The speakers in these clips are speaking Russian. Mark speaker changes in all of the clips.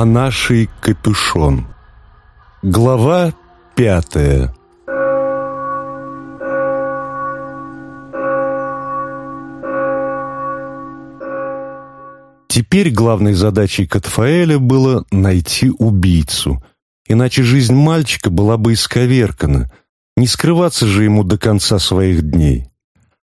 Speaker 1: Монаший капюшон. Глава пятая. Теперь главной задачей Катфаэля было найти убийцу, иначе жизнь мальчика была бы исковеркана, не скрываться же ему до конца своих дней.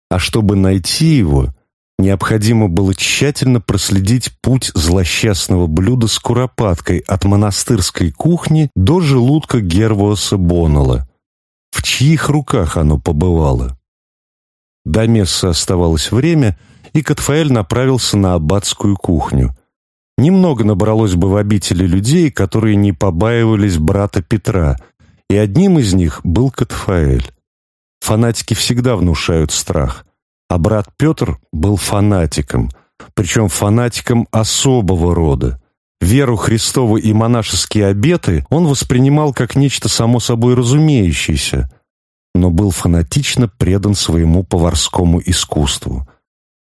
Speaker 1: А чтобы найти его, Необходимо было тщательно проследить путь злосчастного блюда с куропаткой от монастырской кухни до желудка Гервоса Боннелла. В чьих руках оно побывало? До месса оставалось время, и Катфаэль направился на аббатскую кухню. Немного набралось бы в обители людей, которые не побаивались брата Петра, и одним из них был Катфаэль. Фанатики всегда внушают страх – а брат Петр был фанатиком, причем фанатиком особого рода. Веру Христову и монашеские обеты он воспринимал как нечто само собой разумеющееся, но был фанатично предан своему поварскому искусству.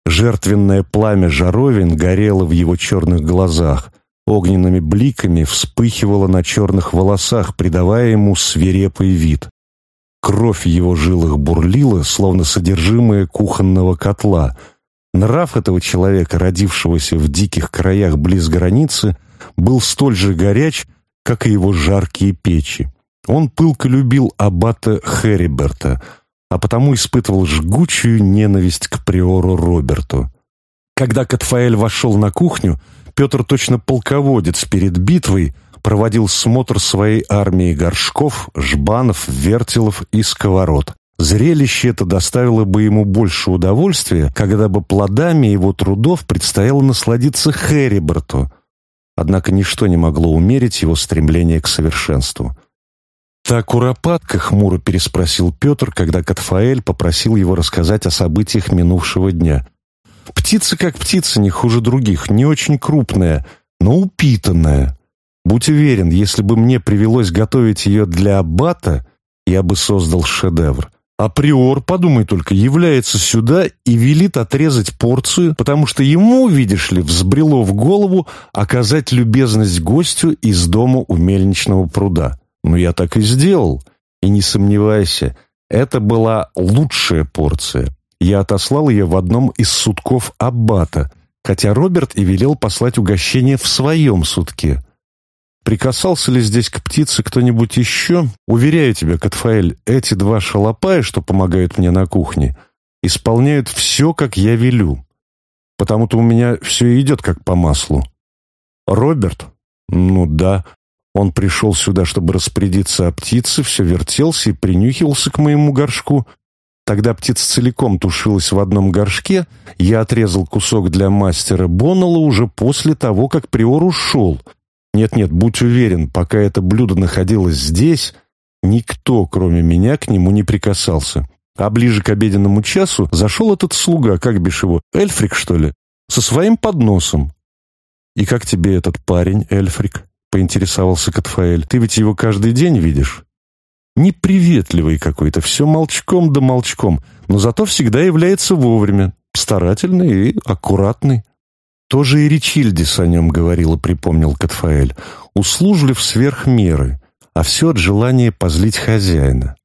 Speaker 1: Жертвенное пламя жаровин горело в его черных глазах, огненными бликами вспыхивало на черных волосах, придавая ему свирепый вид. Кровь в его жилах бурлила, словно содержимое кухонного котла. Нрав этого человека, родившегося в диких краях близ границы, был столь же горяч, как и его жаркие печи. Он пылко любил аббата Хериберта, а потому испытывал жгучую ненависть к приору Роберту. Когда Катфаэль вошел на кухню, Петр точно полководец перед битвой – проводил смотр своей армии горшков, жбанов, вертелов и сковород. Зрелище это доставило бы ему больше удовольствия, когда бы плодами его трудов предстояло насладиться Хериберту. Однако ничто не могло умерить его стремление к совершенству. «Та куропатка?» — хмуро переспросил Петр, когда Катфаэль попросил его рассказать о событиях минувшего дня. «Птица как птица, не хуже других, не очень крупная, но упитанная, Будь уверен, если бы мне привелось готовить ее для аббата, я бы создал шедевр. А приор, подумай только, является сюда и велит отрезать порцию, потому что ему, видишь ли, взбрело в голову оказать любезность гостю из дома у мельничного пруда. Но я так и сделал. И не сомневайся, это была лучшая порция. Я отослал ее в одном из сутков аббата, хотя Роберт и велел послать угощение в своем сутке. Прикасался ли здесь к птице кто-нибудь еще? Уверяю тебя, Катфаэль, эти два шалопая, что помогают мне на кухне, исполняют все, как я велю. Потому-то у меня все идет как по маслу. Роберт? Ну да. Он пришел сюда, чтобы распорядиться а о птице, все вертелся и принюхивался к моему горшку. Тогда птица целиком тушилась в одном горшке. Я отрезал кусок для мастера Боннелла уже после того, как Приор ушел — нет-нет, будь уверен, пока это блюдо находилось здесь, никто, кроме меня, к нему не прикасался. А ближе к обеденному часу зашел этот слуга, как бишь его, Эльфрик, что ли, со своим подносом. «И как тебе этот парень, Эльфрик?» — поинтересовался Катфаэль. «Ты ведь его каждый день видишь?» неприветливый какой-то, все молчком да молчком, но зато всегда является вовремя, старательный и аккуратный. «Тоже и Ричильдис о нем говорила», — припомнил Катфаэль. «Услужлив сверх меры, а все от желания позлить хозяина».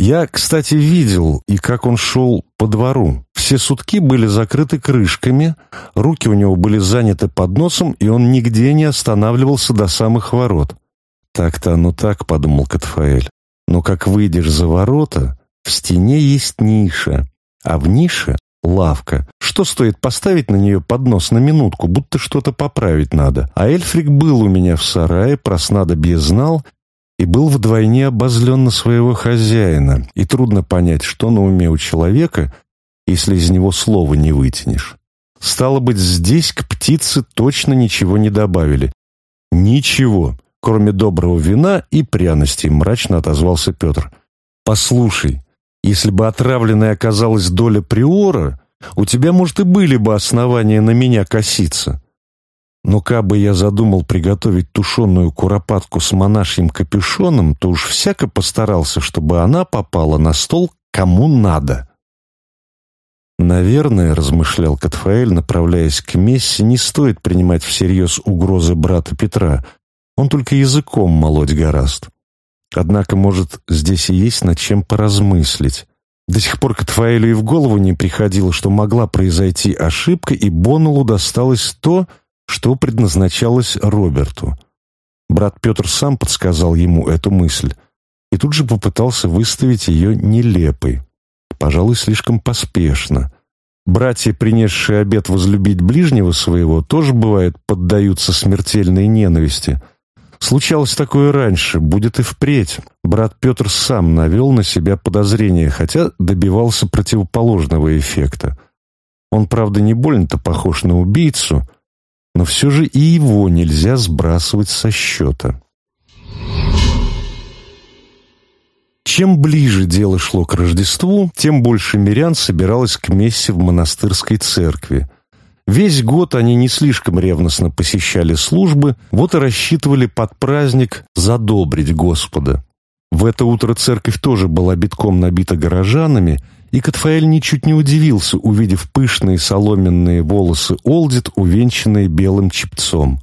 Speaker 1: Я, кстати, видел, и как он шел по двору. Все сутки были закрыты крышками, руки у него были заняты подносом, и он нигде не останавливался до самых ворот. «Так-то оно так», — подумал Катфаэль. «Но как выйдешь за ворота, в стене есть ниша, а в нише — лавка, что стоит поставить на нее поднос на минутку, будто что-то поправить надо. А Эльфрик был у меня в сарае, про снадобье знал и был вдвойне обозлен на своего хозяина. И трудно понять, что на уме у человека, если из него слова не вытянешь. Стало быть, здесь к птице точно ничего не добавили. Ничего, кроме доброго вина и пряностей, мрачно отозвался Петр. Послушай, если бы отравленной оказалась доля приора, у тебя, может, и были бы основания на меня коситься. Но кабы я задумал приготовить тушеную куропатку с монашьим капюшоном, то уж всяко постарался, чтобы она попала на стол кому надо. Наверное, размышлял Катфаэль, направляясь к Мессе, не стоит принимать всерьез угрозы брата Петра. Он только языком молоть гораст. Однако, может, здесь и есть над чем поразмыслить. До сих пор к и в голову не приходило, что могла произойти ошибка, и Боннеллу досталось то, что предназначалось Роберту. Брат Петр сам подсказал ему эту мысль и тут же попытался выставить ее нелепой, пожалуй, слишком поспешно. Братья, принесшие обет возлюбить ближнего своего, тоже, бывает, поддаются смертельной ненависти — Случалось такое раньше, будет и впредь. Брат Петр сам навел на себя подозрения, хотя добивался противоположного эффекта. Он, правда, не больно-то похож на убийцу, но все же и его нельзя сбрасывать со счета. Чем ближе дело шло к Рождеству, тем больше мирян собиралось к мессе в монастырской церкви – Весь год они не слишком ревностно посещали службы, вот и рассчитывали под праздник задобрить Господа. В это утро церковь тоже была битком набита горожанами, и Катфаэль ничуть не удивился, увидев пышные соломенные волосы Олдит, увенчанные белым чепцом.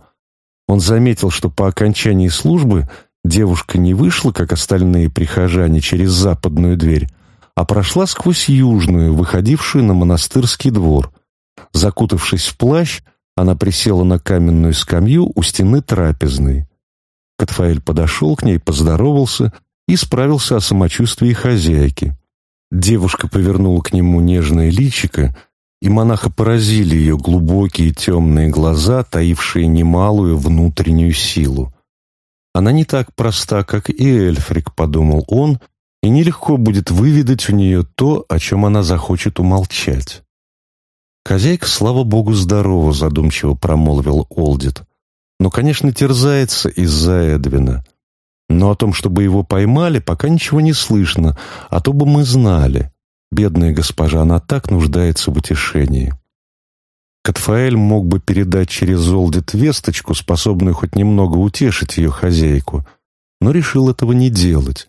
Speaker 1: Он заметил, что по окончании службы девушка не вышла, как остальные прихожане, через западную дверь, а прошла сквозь южную, выходившую на монастырский двор. Закутавшись в плащ, она присела на каменную скамью у стены трапезной. Катфаэль подошел к ней, поздоровался и справился о самочувствии хозяйки. Девушка повернула к нему нежное личико, и монаха поразили ее глубокие темные глаза, таившие немалую внутреннюю силу. Она не так проста, как и Эльфрик, подумал он, и нелегко будет выведать у нее то, о чем она захочет умолчать. Хозяйка, слава богу, здорова, задумчиво промолвил Олдит. Но, конечно, терзается из-за Эдвина. Но о том, чтобы его поймали, пока ничего не слышно, а то бы мы знали. Бедная госпожа, она так нуждается в утешении. Катфаэль мог бы передать через Олдит весточку, способную хоть немного утешить ее хозяйку, но решил этого не делать.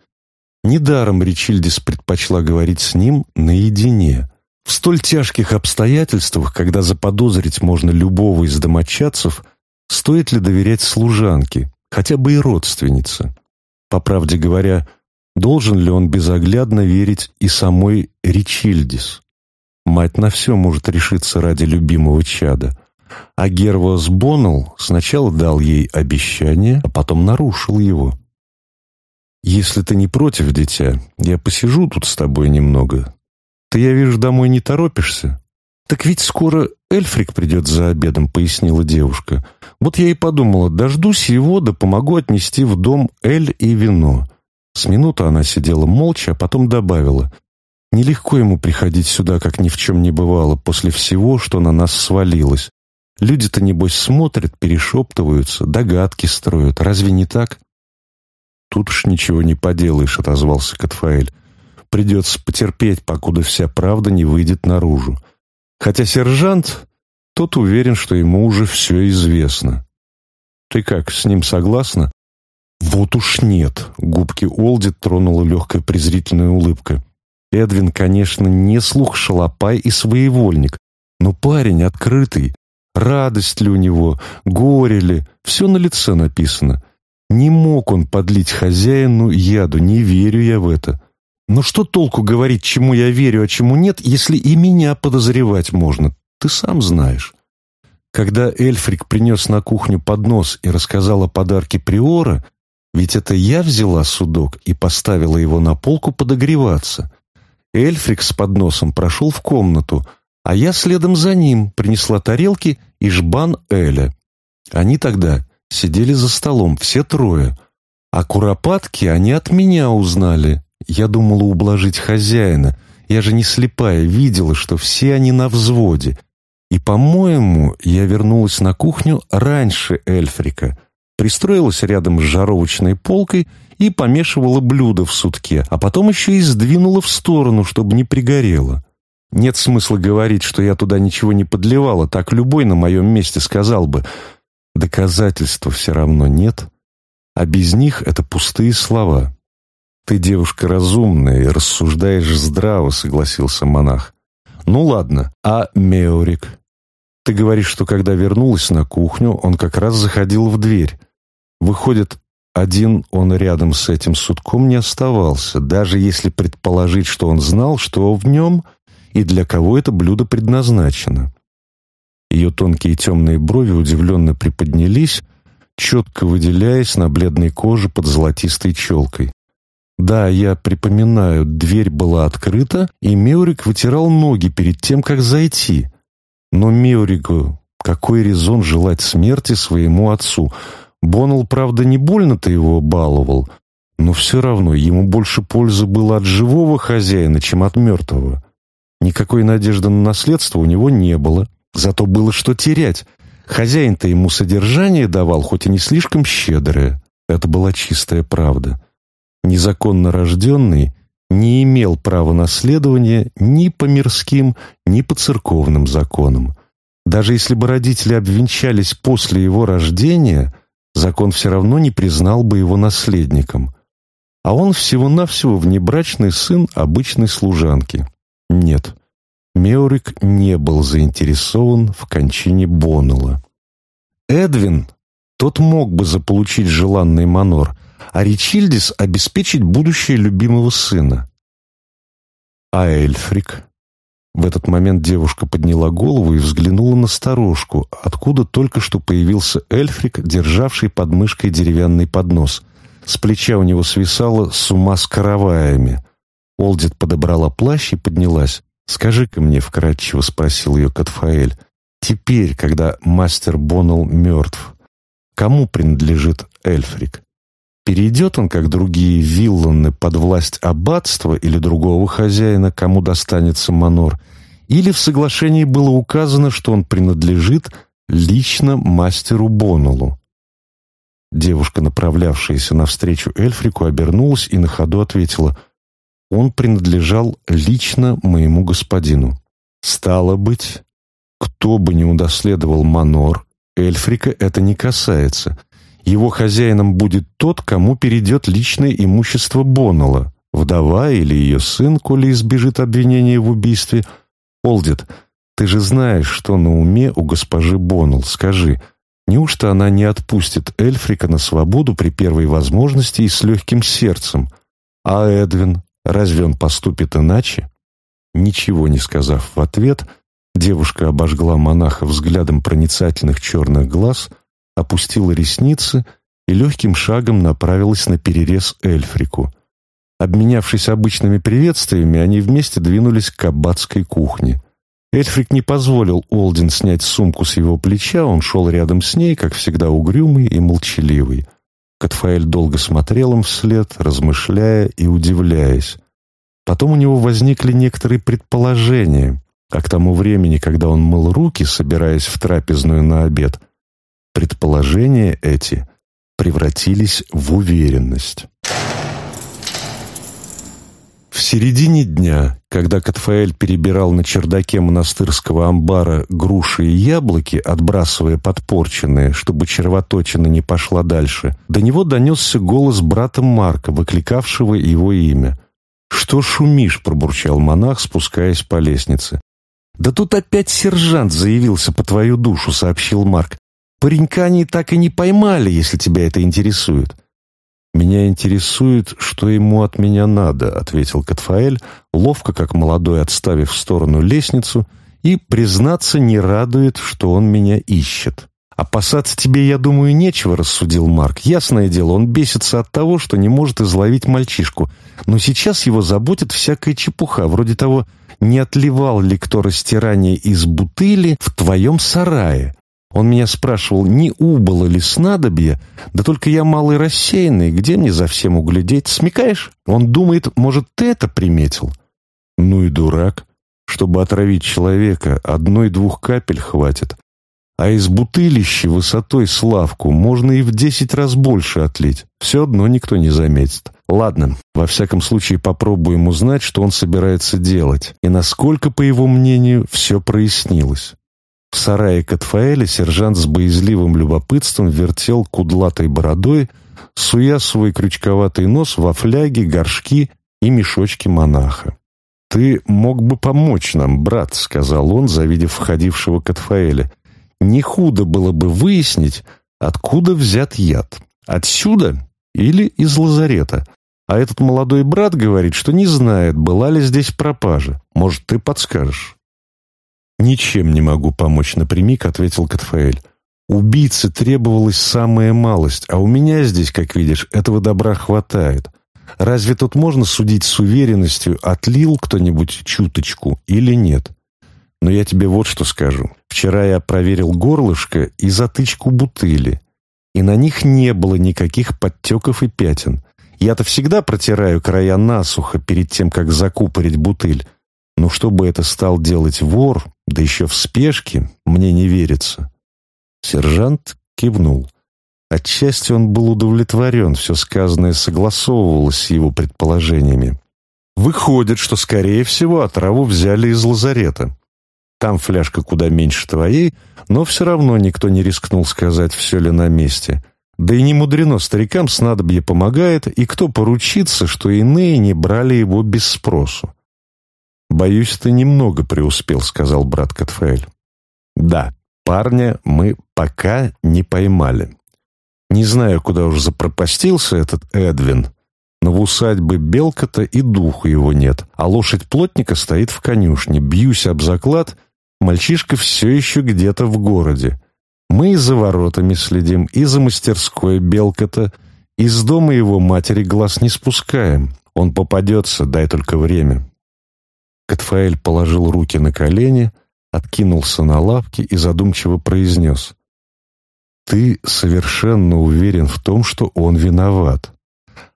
Speaker 1: Недаром Ричильдис предпочла говорить с ним наедине — в столь тяжких обстоятельствах, когда заподозрить можно любого из домочадцев, стоит ли доверять служанке, хотя бы и родственнице? По правде говоря, должен ли он безоглядно верить и самой Ричильдис? Мать на все может решиться ради любимого чада. А Гервас Боннелл сначала дал ей обещание, а потом нарушил его. «Если ты не против, дитя, я посижу тут с тобой немного, ты, я вижу, домой не торопишься. Так ведь скоро Эльфрик придет за обедом, пояснила девушка. Вот я и подумала, дождусь его, да помогу отнести в дом Эль и вино. С минуты она сидела молча, а потом добавила. Нелегко ему приходить сюда, как ни в чем не бывало, после всего, что на нас свалилось. Люди-то, небось, смотрят, перешептываются, догадки строят. Разве не так? Тут уж ничего не поделаешь, отозвался Катфаэль придется потерпеть, покуда вся правда не выйдет наружу. Хотя сержант, тот уверен, что ему уже все известно. Ты как, с ним согласна? Вот уж нет, губки Олди тронула легкая презрительная улыбка. Эдвин, конечно, не слух шалопай а и своевольник, но парень открытый. Радость ли у него, горе ли, все на лице написано. Не мог он подлить хозяину яду, не верю я в это. Ну что толку говорить, чему я верю, а чему нет, если и меня подозревать можно? Ты сам знаешь. Когда Эльфрик принес на кухню поднос и рассказал о подарке Приора, ведь это я взяла судок и поставила его на полку подогреваться. Эльфрик с подносом прошел в комнату, а я следом за ним принесла тарелки и жбан Эля. Они тогда сидели за столом, все трое. А куропатки они от меня узнали. Я думала ублажить хозяина. Я же не слепая, видела, что все они на взводе. И, по-моему, я вернулась на кухню раньше Эльфрика. Пристроилась рядом с жаровочной полкой и помешивала блюдо в сутке, а потом еще и сдвинула в сторону, чтобы не пригорело. Нет смысла говорить, что я туда ничего не подливала, так любой на моем месте сказал бы. Доказательства все равно нет, а без них это пустые слова. «Ты девушка разумная и рассуждаешь здраво», — согласился монах. «Ну ладно, а Меорик?» «Ты говоришь, что когда вернулась на кухню, он как раз заходил в дверь. Выходит, один он рядом с этим сутком не оставался, даже если предположить, что он знал, что в нем и для кого это блюдо предназначено». Ее тонкие темные брови удивленно приподнялись, четко выделяясь на бледной коже под золотистой челкой. Да, я припоминаю, дверь была открыта, и Меорик вытирал ноги перед тем, как зайти. Но Меорику какой резон желать смерти своему отцу? Боннелл, правда, не больно-то его баловал, но все равно ему больше пользы было от живого хозяина, чем от мертвого. Никакой надежды на наследство у него не было, зато было что терять. Хозяин-то ему содержание давал, хоть и не слишком щедрое. Это была чистая правда незаконно рожденный не имел права наследования ни по мирским, ни по церковным законам. Даже если бы родители обвенчались после его рождения, закон все равно не признал бы его наследником. А он всего-навсего внебрачный сын обычной служанки. Нет, Меорик не был заинтересован в кончине Боннелла. Эдвин, тот мог бы заполучить желанный манор – а Аричильдис обеспечить будущее любимого сына. А Эльфрик? В этот момент девушка подняла голову и взглянула на сторожку, откуда только что появился Эльфрик, державший под мышкой деревянный поднос. С плеча у него свисала с ума с караваями. Олдит подобрала плащ и поднялась. «Скажи-ка мне», — вкратчиво спросил ее Катфаэль, «теперь, когда мастер Боннелл мертв, кому принадлежит Эльфрик?» Перейдет он, как другие вилланы, под власть аббатства или другого хозяина, кому достанется манор, или в соглашении было указано, что он принадлежит лично мастеру Бонулу. Девушка, направлявшаяся навстречу Эльфрику, обернулась и на ходу ответила «Он принадлежал лично моему господину». Стало быть, кто бы ни унаследовал манор, Эльфрика это не касается, его хозяином будет тот, кому перейдет личное имущество Боннелла. Вдова или ее сын, коли избежит обвинения в убийстве. Олдит, ты же знаешь, что на уме у госпожи Боннелл. Скажи, неужто она не отпустит Эльфрика на свободу при первой возможности и с легким сердцем? А Эдвин, разве он поступит иначе? Ничего не сказав в ответ, девушка обожгла монаха взглядом проницательных черных глаз — опустила ресницы и легким шагом направилась на перерез Эльфрику. Обменявшись обычными приветствиями, они вместе двинулись к аббатской кухне. Эльфрик не позволил Олдин снять сумку с его плеча, он шел рядом с ней, как всегда угрюмый и молчаливый. Катфаэль долго смотрел им вслед, размышляя и удивляясь. Потом у него возникли некоторые предположения, а к тому времени, когда он мыл руки, собираясь в трапезную на обед, Предположения эти превратились в уверенность. В середине дня, когда Катфаэль перебирал на чердаке монастырского амбара груши и яблоки, отбрасывая подпорченные, чтобы червоточина не пошла дальше, до него донесся голос брата Марка, выкликавшего его имя. «Что шумишь?» — пробурчал монах, спускаясь по лестнице. «Да тут опять сержант заявился по твою душу», — сообщил Марк. Паренька они так и не поймали, если тебя это интересует». «Меня интересует, что ему от меня надо», — ответил Катфаэль, ловко как молодой отставив в сторону лестницу, и, признаться, не радует, что он меня ищет. «Опасаться тебе, я думаю, нечего», — рассудил Марк. «Ясное дело, он бесится от того, что не может изловить мальчишку. Но сейчас его заботит всякая чепуха, вроде того, не отливал ли кто растирание из бутыли в твоем сарае. Он меня спрашивал, не убыло ли снадобье, да только я малый рассеянный, где мне за всем углядеть, смекаешь? Он думает, может, ты это приметил? Ну и дурак. Чтобы отравить человека, одной-двух капель хватит. А из бутылища высотой славку можно и в десять раз больше отлить. Все одно никто не заметит. Ладно, во всяком случае попробуем узнать, что он собирается делать, и насколько, по его мнению, все прояснилось. В сарае Катфаэля сержант с боязливым любопытством вертел кудлатой бородой, суя свой крючковатый нос во фляги, горшки и мешочки монаха. «Ты мог бы помочь нам, брат», — сказал он, завидев входившего Катфаэля. «Не худо было бы выяснить, откуда взят яд. Отсюда или из лазарета. А этот молодой брат говорит, что не знает, была ли здесь пропажа. Может, ты подскажешь». «Ничем не могу помочь напрямик», — ответил Катфаэль. «Убийце требовалась самая малость, а у меня здесь, как видишь, этого добра хватает. Разве тут можно судить с уверенностью, отлил кто-нибудь чуточку или нет? Но я тебе вот что скажу. Вчера я проверил горлышко и затычку бутыли, и на них не было никаких подтеков и пятен. Я-то всегда протираю края насухо перед тем, как закупорить бутыль, но чтобы это стал делать вор, да еще в спешке, мне не верится. Сержант кивнул. Отчасти он был удовлетворен, все сказанное согласовывалось с его предположениями. Выходит, что, скорее всего, отраву взяли из лазарета. Там фляжка куда меньше твоей, но все равно никто не рискнул сказать, все ли на месте. Да и не мудрено, старикам снадобье помогает, и кто поручится, что иные не брали его без спросу. «Боюсь, ты немного преуспел», — сказал брат Катфаэль. «Да, парня мы пока не поймали. Не знаю, куда уж запропастился этот Эдвин, но в усадьбе Белкота и духу его нет, а лошадь плотника стоит в конюшне. Бьюсь об заклад, мальчишка все еще где-то в городе. Мы и за воротами следим, и за мастерской Белкота, из дома его матери глаз не спускаем. Он попадется, дай только время. Катфаэль положил руки на колени, откинулся на лавки и задумчиво произнес. «Ты совершенно уверен в том, что он виноват.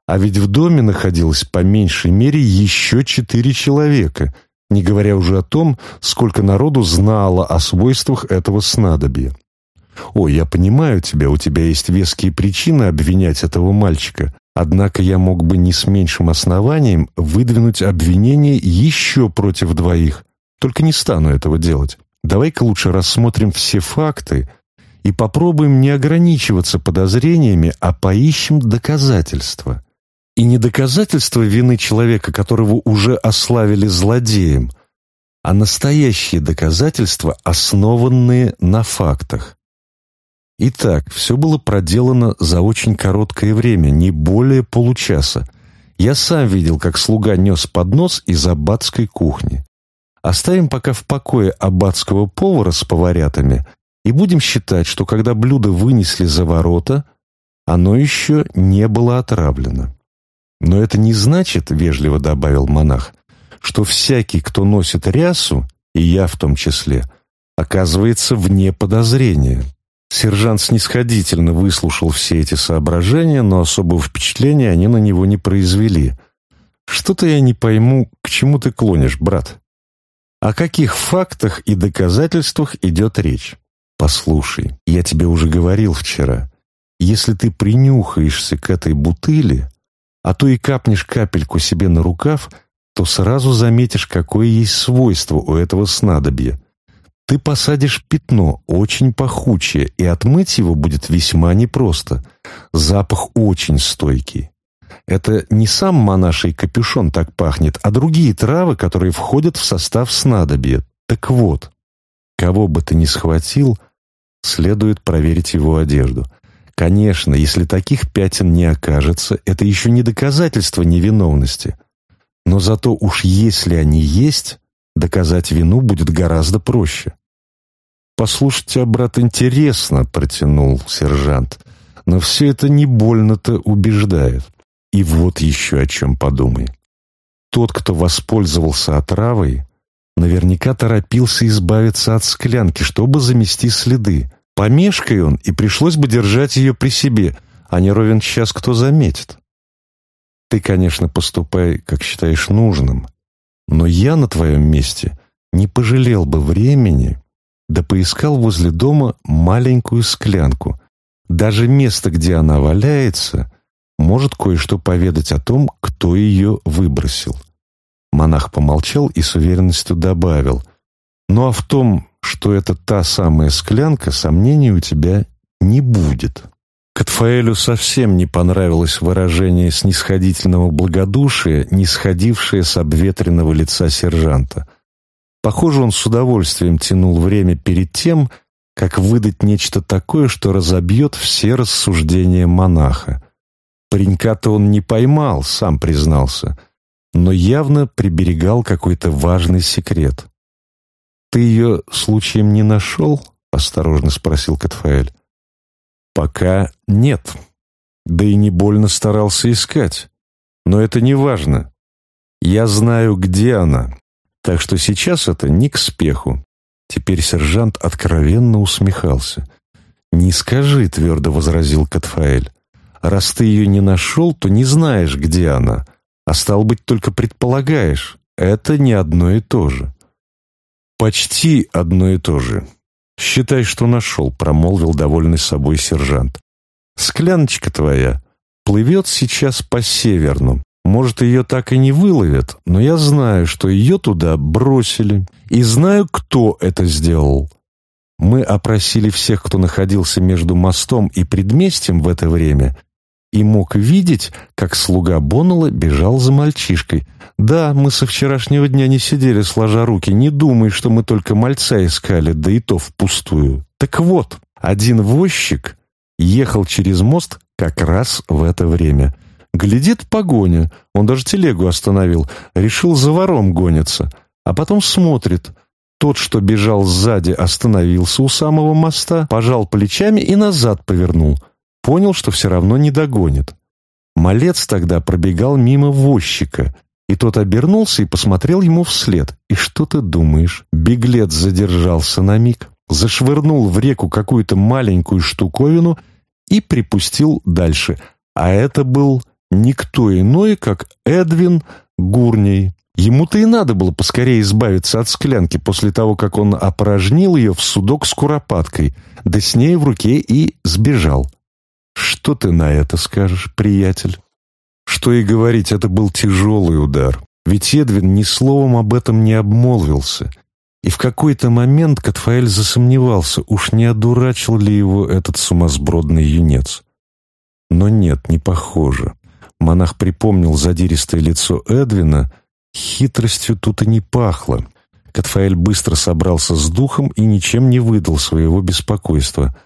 Speaker 1: А ведь в доме находилось по меньшей мере еще четыре человека, не говоря уже о том, сколько народу знало о свойствах этого снадобья. О, я понимаю тебя, у тебя есть веские причины обвинять этого мальчика, Однако я мог бы не с меньшим основанием выдвинуть обвинение еще против двоих. Только не стану этого делать. Давай-ка лучше рассмотрим все факты и попробуем не ограничиваться подозрениями, а поищем доказательства. И не доказательства вины человека, которого уже ославили злодеем, а настоящие доказательства, основанные на фактах. Итак, все было проделано за очень короткое время, не более получаса. Я сам видел, как слуга нес поднос из аббатской кухни. Оставим пока в покое аббатского повара с поварятами и будем считать, что когда блюдо вынесли за ворота, оно еще не было отравлено. Но это не значит, вежливо добавил монах, что всякий, кто носит рясу, и я в том числе, оказывается вне подозрения. Сержант снисходительно выслушал все эти соображения, но особого впечатления они на него не произвели. «Что-то я не пойму, к чему ты клонишь, брат? О каких фактах и доказательствах идет речь? Послушай, я тебе уже говорил вчера. Если ты принюхаешься к этой бутыли, а то и капнешь капельку себе на рукав, то сразу заметишь, какое есть свойство у этого снадобья» ты посадишь пятно, очень пахучее, и отмыть его будет весьма непросто. Запах очень стойкий. Это не сам монаший капюшон так пахнет, а другие травы, которые входят в состав снадобья. Так вот, кого бы ты ни схватил, следует проверить его одежду. Конечно, если таких пятен не окажется, это еще не доказательство невиновности. Но зато уж если они есть, доказать вину будет гораздо проще. «Послушайте, брат, интересно», — протянул сержант. «Но все это не больно-то убеждает. И вот еще о чем подумай. Тот, кто воспользовался отравой, наверняка торопился избавиться от склянки, чтобы замести следы. Помешкой он, и пришлось бы держать ее при себе, а не ровен сейчас кто заметит. Ты, конечно, поступай, как считаешь нужным, но я на твоем месте не пожалел бы времени, да поискал возле дома маленькую склянку. Даже место, где она валяется, может кое-что поведать о том, кто ее выбросил. Монах помолчал и с уверенностью добавил. «Ну а в том, что это та самая склянка, сомнений у тебя не будет». Катфаэлю совсем не понравилось выражение снисходительного благодушия, нисходившее с обветренного лица сержанта – Похоже, он с удовольствием тянул время перед тем, как выдать нечто такое, что разобьет все рассуждения монаха. Паренька-то он не поймал, сам признался, но явно приберегал какой-то важный секрет. «Ты ее случаем не нашел?» — осторожно спросил Катфаэль. «Пока нет. Да и не больно старался искать. Но это не важно. Я знаю, где она, так что сейчас это не к спеху. Теперь сержант откровенно усмехался. «Не скажи», — твердо возразил Катфаэль. «Раз ты ее не нашел, то не знаешь, где она, а стал быть, только предполагаешь. Это не одно и то же». «Почти одно и то же. Считай, что нашел», — промолвил довольный собой сержант. «Скляночка твоя плывет сейчас по северному. Может, ее так и не выловят, но я знаю, что ее туда бросили. И знаю, кто это сделал. Мы опросили всех, кто находился между мостом и предместьем в это время, и мог видеть, как слуга Боннелла бежал за мальчишкой. Да, мы со вчерашнего дня не сидели сложа руки, не думай, что мы только мальца искали, да и то впустую. Так вот, один возчик ехал через мост как раз в это время. Глядит погоня. Он даже телегу остановил. Решил за вором гониться. А потом смотрит. Тот, что бежал сзади, остановился у самого моста, пожал плечами и назад повернул. Понял, что все равно не догонит. Малец тогда пробегал мимо возчика. И тот обернулся и посмотрел ему вслед. И что ты думаешь? Беглец задержался на миг, зашвырнул в реку какую-то маленькую штуковину и припустил дальше. А это был никто иной, как Эдвин Гурней. Ему-то и надо было поскорее избавиться от склянки после того, как он опорожнил ее в судок с куропаткой, да с ней в руке и сбежал. Что ты на это скажешь, приятель? Что и говорить, это был тяжелый удар. Ведь Эдвин ни словом об этом не обмолвился. И в какой-то момент Катфаэль засомневался, уж не одурачил ли его этот сумасбродный юнец. Но нет, не похоже. Монах припомнил задиристое лицо Эдвина. Хитростью тут и не пахло. Катфаэль быстро собрался с духом и ничем не выдал своего беспокойства.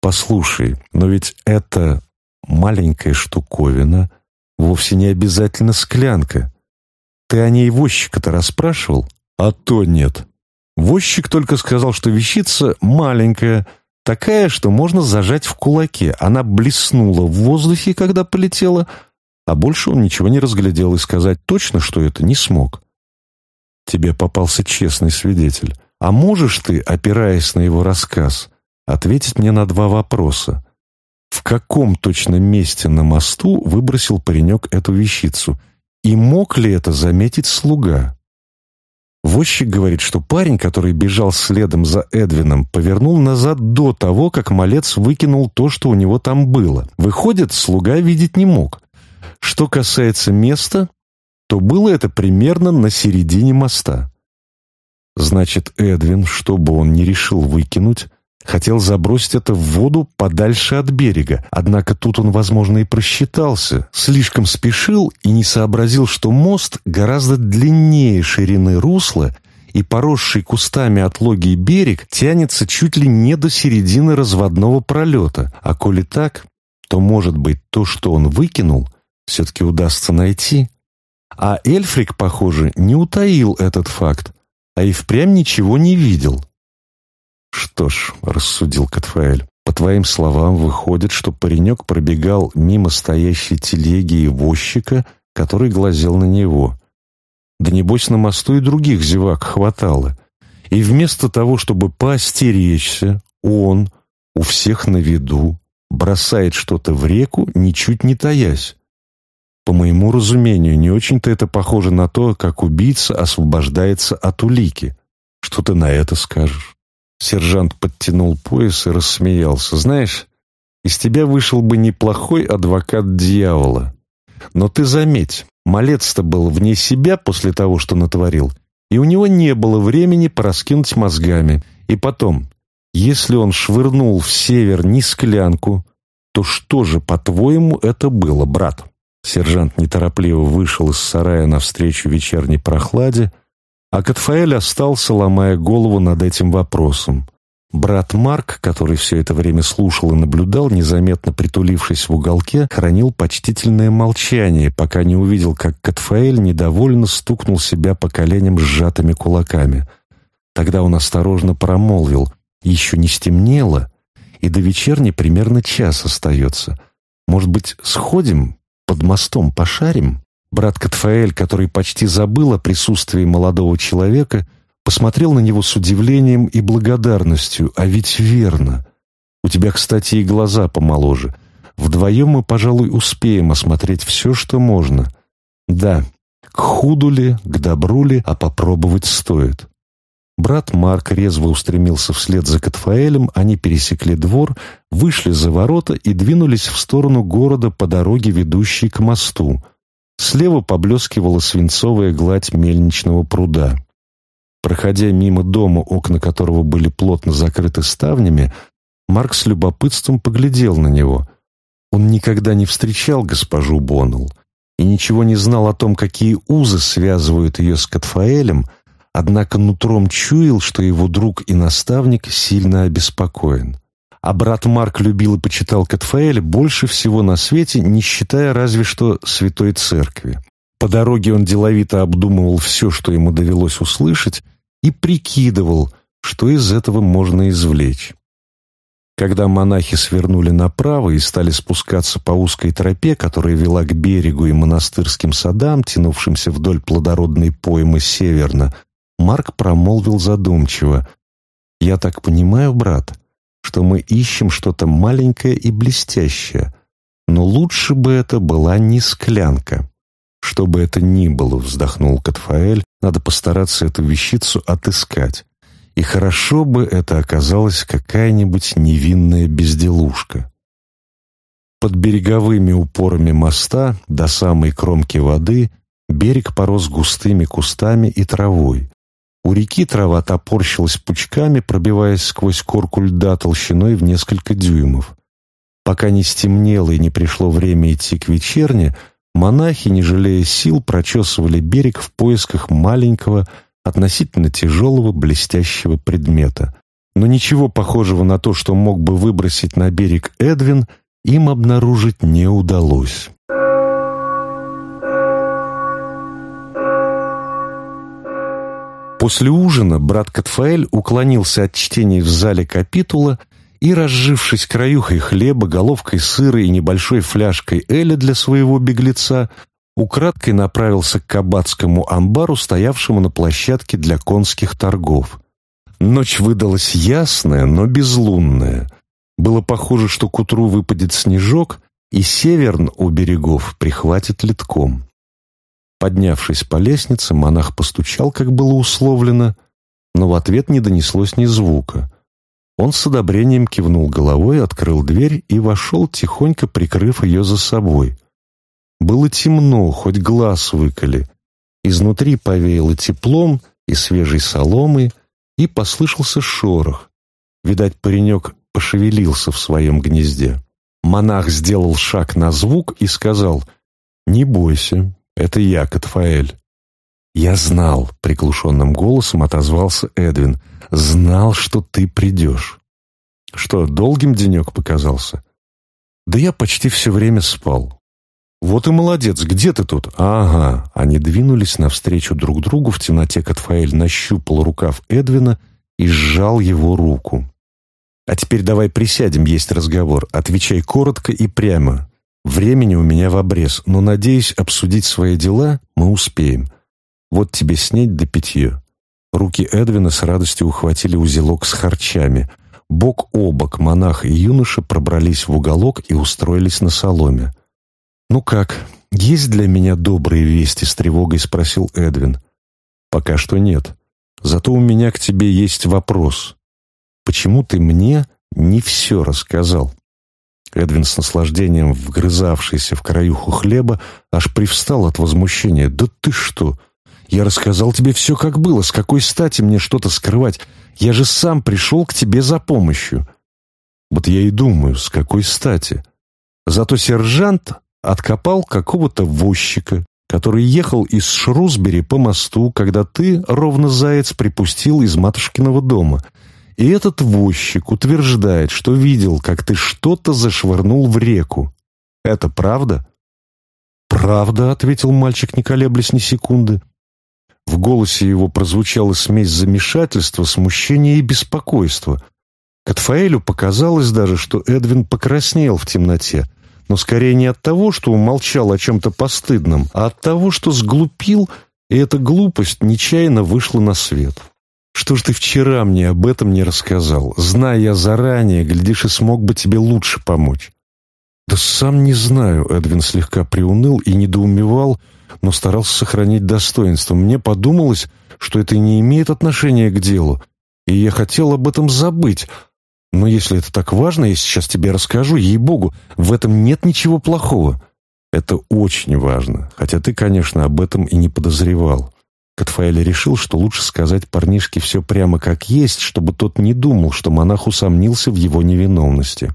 Speaker 1: «Послушай, но ведь это маленькая штуковина вовсе не обязательно склянка. Ты о ней возчика-то расспрашивал? А то нет. Возчик только сказал, что вещица маленькая, такая, что можно зажать в кулаке. Она блеснула в воздухе, когда полетела, а больше он ничего не разглядел и сказать точно, что это, не смог. Тебе попался честный свидетель. А можешь ты, опираясь на его рассказ, ответить мне на два вопроса? В каком точно месте на мосту выбросил паренек эту вещицу? И мог ли это заметить слуга? Возчик говорит, что парень, который бежал следом за Эдвином, повернул назад до того, как малец выкинул то, что у него там было. Выходит, слуга видеть не мог. Что касается места, то было это примерно на середине моста. Значит, Эдвин, чтобы он не решил выкинуть, хотел забросить это в воду подальше от берега, однако тут он, возможно, и просчитался, слишком спешил и не сообразил, что мост гораздо длиннее ширины русла и поросший кустами отлогий берег тянется чуть ли не до середины разводного пролета, а коли так, то, может быть, то, что он выкинул, все-таки удастся найти. А Эльфрик, похоже, не утаил этот факт, а и впрямь ничего не видел. «Что ж», — рассудил Катфаэль, — «по твоим словам, выходит, что паренек пробегал мимо стоящей телеги и возчика, который глазел на него. Да небось на мосту и других зевак хватало. И вместо того, чтобы поостеречься, он, у всех на виду, бросает что-то в реку, ничуть не таясь. По моему разумению, не очень-то это похоже на то, как убийца освобождается от улики. Что ты на это скажешь? Сержант подтянул пояс и рассмеялся. Знаешь, из тебя вышел бы неплохой адвокат дьявола. Но ты заметь, малец-то был вне себя после того, что натворил, и у него не было времени пораскинуть мозгами. И потом, если он швырнул в север не склянку, то что же, по-твоему, это было, брат?» Сержант неторопливо вышел из сарая навстречу вечерней прохладе, а Катфаэль остался, ломая голову над этим вопросом. Брат Марк, который все это время слушал и наблюдал, незаметно притулившись в уголке, хранил почтительное молчание, пока не увидел, как Катфаэль недовольно стукнул себя по коленям сжатыми кулаками. Тогда он осторожно промолвил «Еще не стемнело, и до вечерней примерно час остается. Может быть, сходим, под мостом пошарим?» Брат Катфаэль, который почти забыл о присутствии молодого человека, посмотрел на него с удивлением и благодарностью. «А ведь верно. У тебя, кстати, и глаза помоложе. Вдвоем мы, пожалуй, успеем осмотреть все, что можно. Да, к худу ли, к добру ли, а попробовать стоит». Брат Марк резво устремился вслед за Катфаэлем, они пересекли двор, вышли за ворота и двинулись в сторону города по дороге, ведущей к мосту. Слева поблескивала свинцовая гладь мельничного пруда. Проходя мимо дома, окна которого были плотно закрыты ставнями, Марк с любопытством поглядел на него. Он никогда не встречал госпожу Боннелл и ничего не знал о том, какие узы связывают ее с Катфаэлем — Однако нутром чуял, что его друг и наставник сильно обеспокоен. А брат Марк любил и почитал Катфаэля больше всего на свете, не считая разве что Святой Церкви. По дороге он деловито обдумывал все, что ему довелось услышать, и прикидывал, что из этого можно извлечь. Когда монахи свернули направо и стали спускаться по узкой тропе, которая вела к берегу и монастырским садам, тянувшимся вдоль плодородной поймы северно, Марк промолвил задумчиво. «Я так понимаю, брат, что мы ищем что-то маленькое и блестящее, но лучше бы это была не склянка». «Что бы это ни было», — вздохнул Катфаэль, «надо постараться эту вещицу отыскать. И хорошо бы это оказалась какая-нибудь невинная безделушка». Под береговыми упорами моста до самой кромки воды берег порос густыми кустами и травой, у реки трава топорщилась пучками, пробиваясь сквозь корку льда толщиной в несколько дюймов. Пока не стемнело и не пришло время идти к вечерне, монахи, не жалея сил, прочесывали берег в поисках маленького, относительно тяжелого блестящего предмета. Но ничего похожего на то, что мог бы выбросить на берег Эдвин, им обнаружить не удалось. После ужина брат Катфаэль уклонился от чтений в зале капитула и, разжившись краюхой хлеба, головкой сыра и небольшой фляжкой эля для своего беглеца, украдкой направился к кабацкому амбару, стоявшему на площадке для конских торгов. Ночь выдалась ясная, но безлунная. Было похоже, что к утру выпадет снежок, и северн у берегов прихватит литком. Поднявшись по лестнице, монах постучал, как было условлено, но в ответ не донеслось ни звука. Он с одобрением кивнул головой, открыл дверь и вошел, тихонько прикрыв ее за собой. Было темно, хоть глаз выколи. Изнутри повеяло теплом и свежей соломой, и послышался шорох. Видать, паренек пошевелился в своем гнезде. Монах сделал шаг на звук и сказал «Не бойся, «Это я, Катфаэль». «Я знал», — приглушенным голосом отозвался Эдвин, — «знал, что ты придешь». «Что, долгим денек показался?» «Да я почти все время спал». «Вот и молодец, где ты тут?» «Ага». Они двинулись навстречу друг другу в темноте. Катфаэль нащупал рукав Эдвина и сжал его руку. «А теперь давай присядем, есть разговор. Отвечай коротко и прямо. Времени у меня в обрез, но, надеюсь, обсудить свои дела мы успеем. Вот тебе снять до питья». Руки Эдвина с радостью ухватили узелок с харчами. Бок о бок монах и юноша пробрались в уголок и устроились на соломе. «Ну как, есть для меня добрые вести?» — с тревогой спросил Эдвин. «Пока что нет. Зато у меня к тебе есть вопрос. Почему ты мне не все рассказал?» Эдвин с наслаждением, вгрызавшийся в краюху хлеба, аж привстал от возмущения. «Да ты что! Я рассказал тебе все, как было. С какой стати мне что-то скрывать? Я же сам пришел к тебе за помощью». Вот я и думаю, с какой стати. Зато сержант откопал какого-то возчика, который ехал из Шрусбери по мосту, когда ты, ровно заяц, припустил из матушкиного дома — и этот возчик утверждает, что видел, как ты что-то зашвырнул в реку. Это правда?» «Правда», — ответил мальчик, не колеблясь ни секунды. В голосе его прозвучала смесь замешательства, смущения и беспокойства. Катфаэлю показалось даже, что Эдвин покраснел в темноте, но скорее не от того, что умолчал о чем-то постыдном, а от того, что сглупил, и эта глупость нечаянно вышла на свет. Что ж ты вчера мне об этом не рассказал? Зная я заранее, глядишь, и смог бы тебе лучше помочь. Да сам не знаю, Эдвин слегка приуныл и недоумевал, но старался сохранить достоинство. Мне подумалось, что это не имеет отношения к делу, и я хотел об этом забыть. Но если это так важно, я сейчас тебе расскажу, ей-богу, в этом нет ничего плохого. Это очень важно, хотя ты, конечно, об этом и не подозревал. Катфаэль решил, что лучше сказать парнишке все прямо как есть, чтобы тот не думал, что монах усомнился в его невиновности.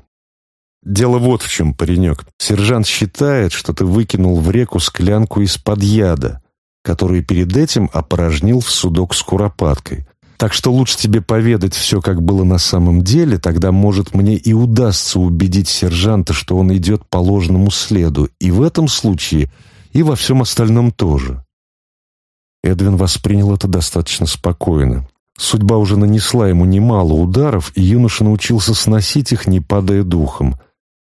Speaker 1: «Дело вот в чем, паренек. Сержант считает, что ты выкинул в реку склянку из-под яда, которую перед этим опорожнил в судок с куропаткой. Так что лучше тебе поведать все, как было на самом деле, тогда, может, мне и удастся убедить сержанта, что он идет по ложному следу, и в этом случае, и во всем остальном тоже». Эдвин воспринял это достаточно спокойно. Судьба уже нанесла ему немало ударов, и юноша научился сносить их, не падая духом.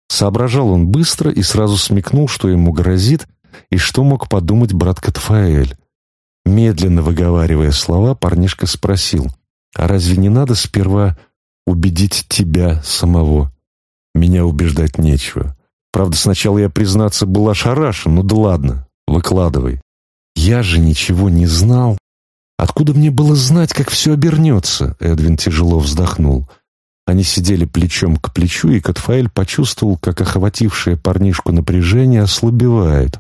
Speaker 1: Соображал он быстро и сразу смекнул, что ему грозит, и что мог подумать брат Катфаэль. Медленно выговаривая слова, парнишка спросил, «А разве не надо сперва убедить тебя самого?» «Меня убеждать нечего. Правда, сначала я, признаться, был ошарашен, но да ладно, выкладывай». Я же ничего не знал. Откуда мне было знать, как все обернется? Эдвин тяжело вздохнул. Они сидели плечом к плечу, и Катфаэль почувствовал, как охватившее парнишку напряжение ослабевает.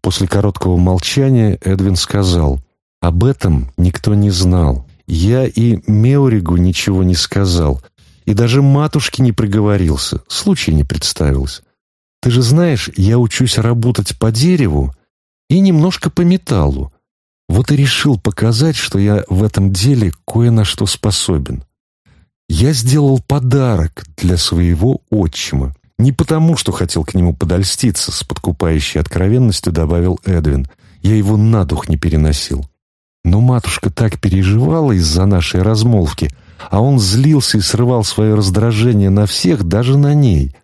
Speaker 1: После короткого молчания Эдвин сказал, «Об этом никто не знал. Я и Меоригу ничего не сказал, и даже матушке не приговорился, случай не представился. Ты же знаешь, я учусь работать по дереву, и немножко по металлу. Вот и решил показать, что я в этом деле кое на что способен. Я сделал подарок для своего отчима. Не потому, что хотел к нему подольститься, с подкупающей откровенностью добавил Эдвин. Я его на дух не переносил. Но матушка так переживала из-за нашей размолвки, а он злился и срывал свое раздражение на всех, даже на ней.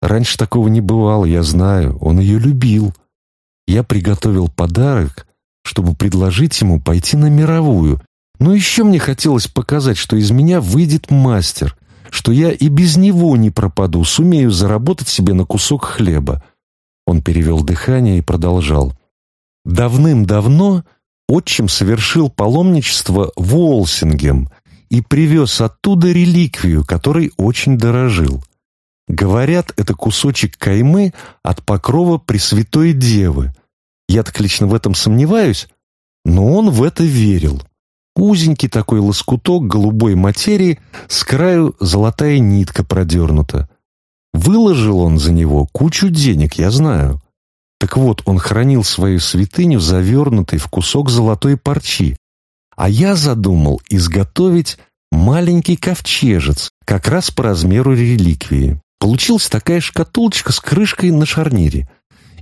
Speaker 1: Раньше такого не бывало, я знаю, он ее любил я приготовил подарок, чтобы предложить ему пойти на мировую. Но еще мне хотелось показать, что из меня выйдет мастер, что я и без него не пропаду, сумею заработать себе на кусок хлеба. Он перевел дыхание и продолжал. Давным-давно отчим совершил паломничество в Уолсингем и привез оттуда реликвию, которой очень дорожил. Говорят, это кусочек каймы от покрова Пресвятой Девы, я-то лично в этом сомневаюсь, но он в это верил. Узенький такой лоскуток голубой материи, с краю золотая нитка продернута. Выложил он за него кучу денег, я знаю. Так вот, он хранил свою святыню, завернутой в кусок золотой парчи. А я задумал изготовить маленький ковчежец, как раз по размеру реликвии. Получилась такая шкатулочка с крышкой на шарнире.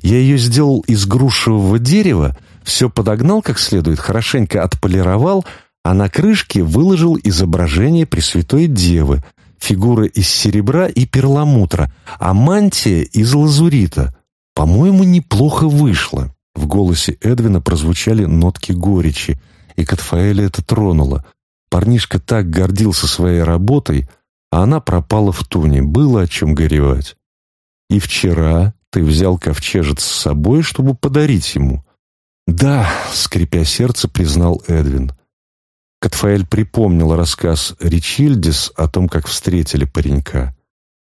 Speaker 1: Я ее сделал из грушевого дерева, все подогнал как следует, хорошенько отполировал, а на крышке выложил изображение Пресвятой Девы, фигура из серебра и перламутра, а мантия из лазурита. По-моему, неплохо вышло. В голосе Эдвина прозвучали нотки горечи, и Катфаэля это тронуло. Парнишка так гордился своей работой, а она пропала в туне, было о чем горевать. И вчера ты взял ковчежец с собой, чтобы подарить ему?» «Да», — скрипя сердце, признал Эдвин. Катфаэль припомнил рассказ Ричильдис о том, как встретили паренька.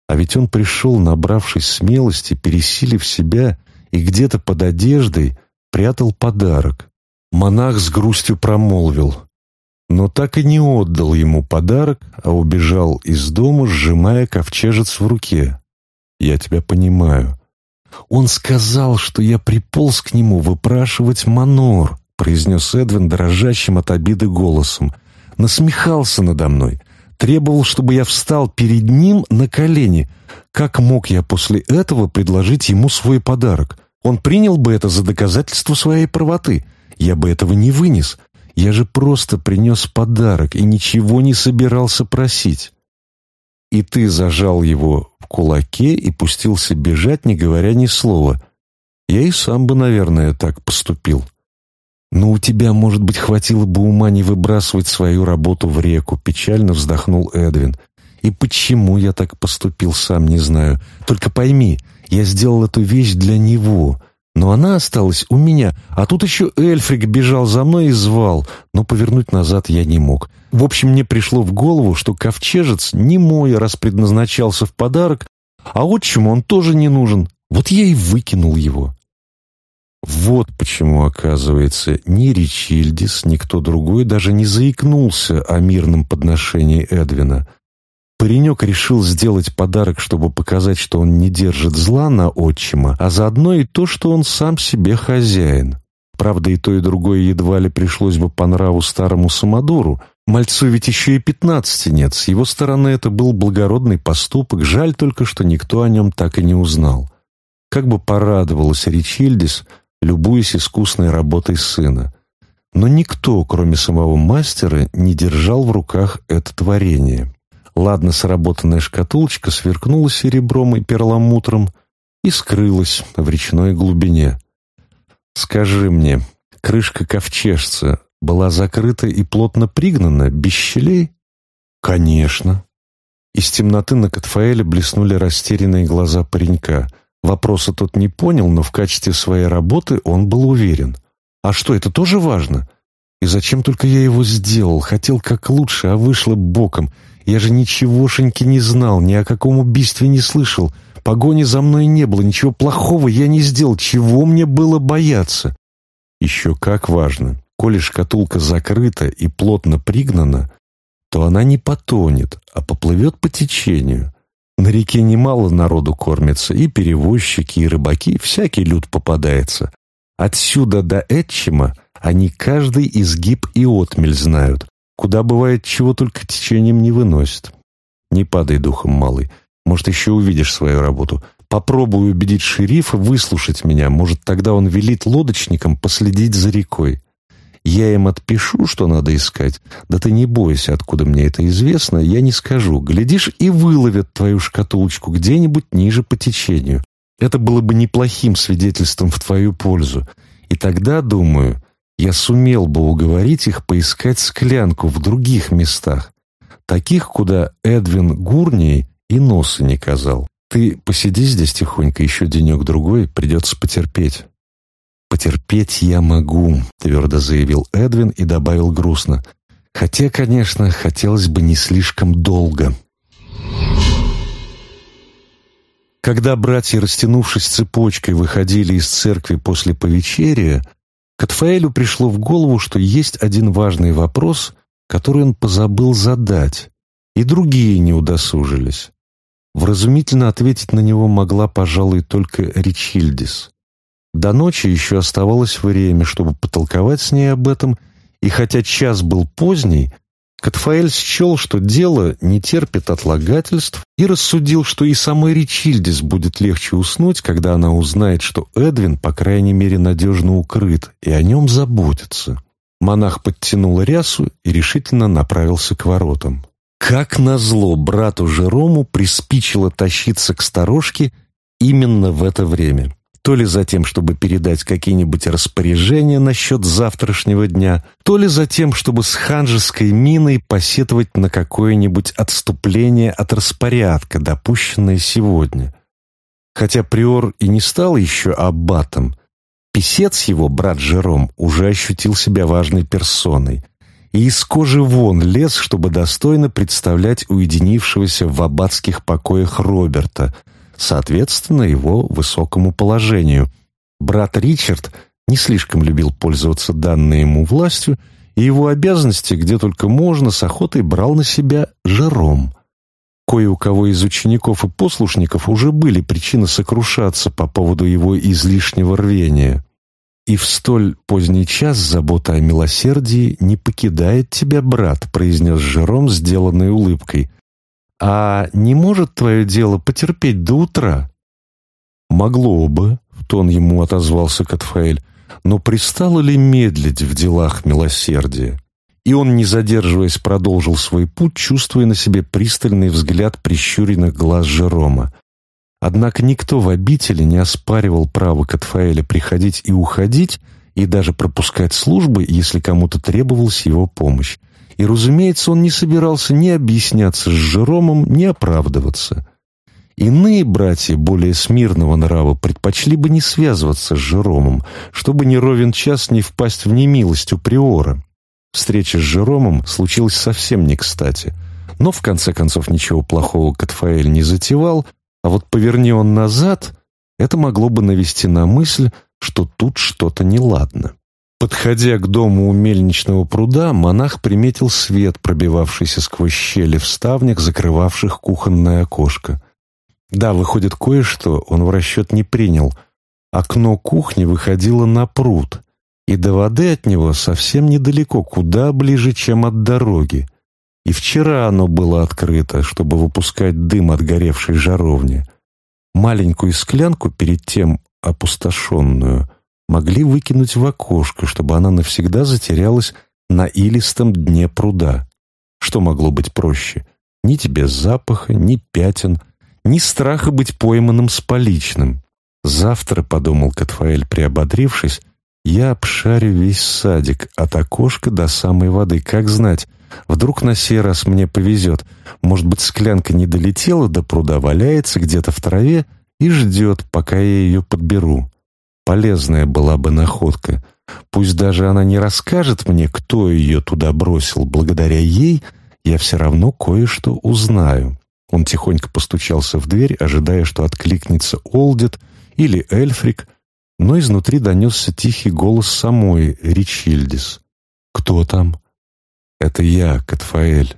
Speaker 1: А ведь он пришел, набравшись смелости, пересилив себя, и где-то под одеждой прятал подарок. Монах с грустью промолвил, но так и не отдал ему подарок, а убежал из дома, сжимая ковчежец в руке. «Я тебя понимаю. «Он сказал, что я приполз к нему выпрашивать манор», — произнес Эдвин дрожащим от обиды голосом. «Насмехался надо мной. Требовал, чтобы я встал перед ним на колени. Как мог я после этого предложить ему свой подарок? Он принял бы это за доказательство своей правоты. Я бы этого не вынес. Я же просто принес подарок и ничего не собирался просить» и ты зажал его в кулаке и пустился бежать, не говоря ни слова. Я и сам бы, наверное, так поступил. Но у тебя, может быть, хватило бы ума не выбрасывать свою работу в реку, печально вздохнул Эдвин. И почему я так поступил, сам не знаю. Только пойми, я сделал эту вещь для него — но она осталась у меня, а тут еще Эльфрик бежал за мной и звал, но повернуть назад я не мог. В общем, мне пришло в голову, что ковчежец не мой, раз предназначался в подарок, а отчиму он тоже не нужен. Вот я и выкинул его. Вот почему, оказывается, ни Ричильдис, ни кто другой даже не заикнулся о мирном подношении Эдвина. Паренек решил сделать подарок, чтобы показать, что он не держит зла на отчима, а заодно и то, что он сам себе хозяин. Правда, и то, и другое едва ли пришлось бы по нраву старому самодуру. Мальцу ведь еще и пятнадцати нет. С его стороны это был благородный поступок. Жаль только, что никто о нем так и не узнал. Как бы порадовалась Ричильдис, любуясь искусной работой сына. Но никто, кроме самого мастера, не держал в руках это творение. Ладно сработанная шкатулочка сверкнула серебром и перламутром и скрылась в речной глубине. «Скажи мне, крышка ковчежца была закрыта и плотно пригнана, без щелей?» «Конечно». Из темноты на Катфаэле блеснули растерянные глаза паренька. Вопроса тот не понял, но в качестве своей работы он был уверен. «А что, это тоже важно?» И зачем только я его сделал? Хотел как лучше, а вышло боком. Я же ничегошеньки не знал, ни о каком убийстве не слышал. Погони за мной не было, ничего плохого я не сделал. Чего мне было бояться? Еще как важно. Коли шкатулка закрыта и плотно пригнана, то она не потонет, а поплывет по течению. На реке немало народу кормится, и перевозчики, и рыбаки, всякий люд попадается. Отсюда до Этчима они каждый изгиб и отмель знают, Куда, бывает, чего только течением не выносит. Не падай духом, малый. Может, еще увидишь свою работу. Попробуй убедить шерифа выслушать меня. Может, тогда он велит лодочникам последить за рекой. Я им отпишу, что надо искать. Да ты не бойся, откуда мне это известно, я не скажу. Глядишь, и выловят твою шкатулочку где-нибудь ниже по течению. Это было бы неплохим свидетельством в твою пользу. И тогда, думаю, я сумел бы уговорить их поискать склянку в других местах, таких, куда Эдвин Гурней и носа не казал. Ты посиди здесь тихонько еще денек-другой, придется потерпеть. «Потерпеть я могу», — твердо заявил Эдвин и добавил грустно. «Хотя, конечно, хотелось бы не слишком долго». Когда братья, растянувшись цепочкой, выходили из церкви после повечерия, Катфаэлю пришло в голову, что есть один важный вопрос, который он позабыл задать, и другие не удосужились. Вразумительно ответить на него могла, пожалуй, только Ричильдис. До ночи еще оставалось время, чтобы потолковать с ней об этом, и хотя час был поздний, Катфаэль счел, что дело не терпит отлагательств, и рассудил, что и самой Ричильдис будет легче уснуть, когда она узнает, что Эдвин, по крайней мере, надежно укрыт, и о нем заботится. Монах подтянул рясу и решительно направился к воротам. Как назло, брату Жерому приспичило тащиться к сторожке именно в это время то ли за тем, чтобы передать какие-нибудь распоряжения насчет завтрашнего дня, то ли за тем, чтобы с ханжеской миной посетовать на какое-нибудь отступление от распорядка, допущенное сегодня. Хотя приор и не стал еще аббатом, писец его, брат Жером, уже ощутил себя важной персоной и из кожи вон лез, чтобы достойно представлять уединившегося в аббатских покоях Роберта – соответственно его высокому положению. Брат Ричард не слишком любил пользоваться данной ему властью, и его обязанности, где только можно, с охотой брал на себя Жером. Кое у кого из учеников и послушников уже были причины сокрушаться по поводу его излишнего рвения. «И в столь поздний час забота о милосердии не покидает тебя, брат», произнес Жером, сделанной улыбкой – а не может твое дело потерпеть до утра? Могло бы, в тон ему отозвался Катфаэль, но пристало ли медлить в делах милосердия? И он, не задерживаясь, продолжил свой путь, чувствуя на себе пристальный взгляд прищуренных глаз Жерома. Однако никто в обители не оспаривал право Катфаэля приходить и уходить, и даже пропускать службы, если кому-то требовалась его помощь. И, разумеется, он не собирался ни объясняться с Жеромом, ни оправдываться. Иные братья более смирного нрава предпочли бы не связываться с Жеромом, чтобы не ровен час не впасть в немилость у Приора. Встреча с Жеромом случилась совсем не кстати. Но, в конце концов, ничего плохого Катфаэль не затевал, а вот поверни он назад, это могло бы навести на мысль, что тут что-то неладно. Подходя к дому у мельничного пруда, монах приметил свет, пробивавшийся сквозь щели в ставнях, закрывавших кухонное окошко. Да, выходит, кое-что он в расчет не принял. Окно кухни выходило на пруд, и до воды от него совсем недалеко, куда ближе, чем от дороги. И вчера оно было открыто, чтобы выпускать дым от горевшей жаровни. Маленькую склянку перед тем опустошенную — могли выкинуть в окошко, чтобы она навсегда затерялась на илистом дне пруда. Что могло быть проще? Ни тебе запаха, ни пятен, ни страха быть пойманным с поличным. Завтра, — подумал Катфаэль, приободрившись, — я обшарю весь садик от окошка до самой воды. Как знать, вдруг на сей раз мне повезет. Может быть, склянка не долетела до пруда, валяется где-то в траве и ждет, пока я ее подберу. Полезная была бы находка. Пусть даже она не расскажет мне, кто ее туда бросил, благодаря ей я все равно кое-что узнаю». Он тихонько постучался в дверь, ожидая, что откликнется Олдит или Эльфрик, но изнутри донесся тихий голос самой Ричильдис. «Кто там?» «Это я, Катфаэль.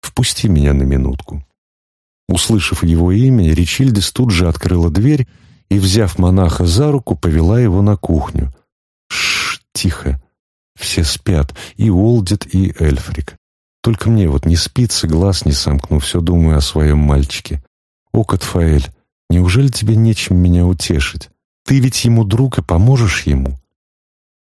Speaker 1: Впусти меня на минутку». Услышав его имя, Ричильдис тут же открыла дверь и, взяв монаха за руку, повела его на кухню. Шш, тихо. Все спят, и Уолдит, и Эльфрик. Только мне вот не спится, глаз не сомкну, все думаю о своем мальчике. О, Катфаэль, неужели тебе нечем меня утешить? Ты ведь ему друг и поможешь ему.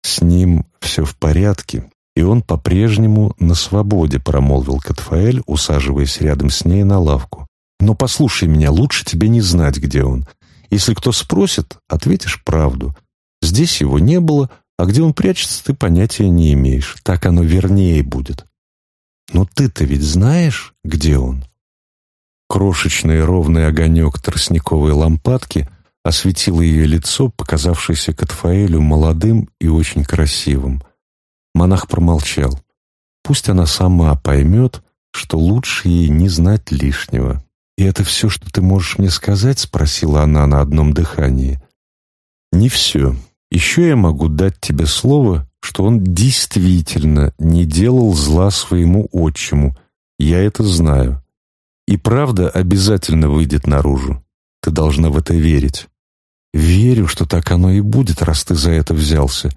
Speaker 1: С ним все в порядке, и он по-прежнему на свободе, промолвил Катфаэль, усаживаясь рядом с ней на лавку. Но послушай меня, лучше тебе не знать, где он. Если кто спросит, ответишь правду. Здесь его не было, а где он прячется, ты понятия не имеешь. Так оно вернее будет. Но ты-то ведь знаешь, где он? Крошечный ровный огонек тростниковой лампадки осветил ее лицо, показавшееся Катфаэлю молодым и очень красивым. Монах промолчал. Пусть она сама поймет, что лучше ей не знать лишнего. «И это все, что ты можешь мне сказать?» — спросила она на одном дыхании. «Не все. Еще я могу дать тебе слово, что он действительно не делал зла своему отчиму. Я это знаю. И правда обязательно выйдет наружу. Ты должна в это верить». «Верю, что так оно и будет, раз ты за это взялся.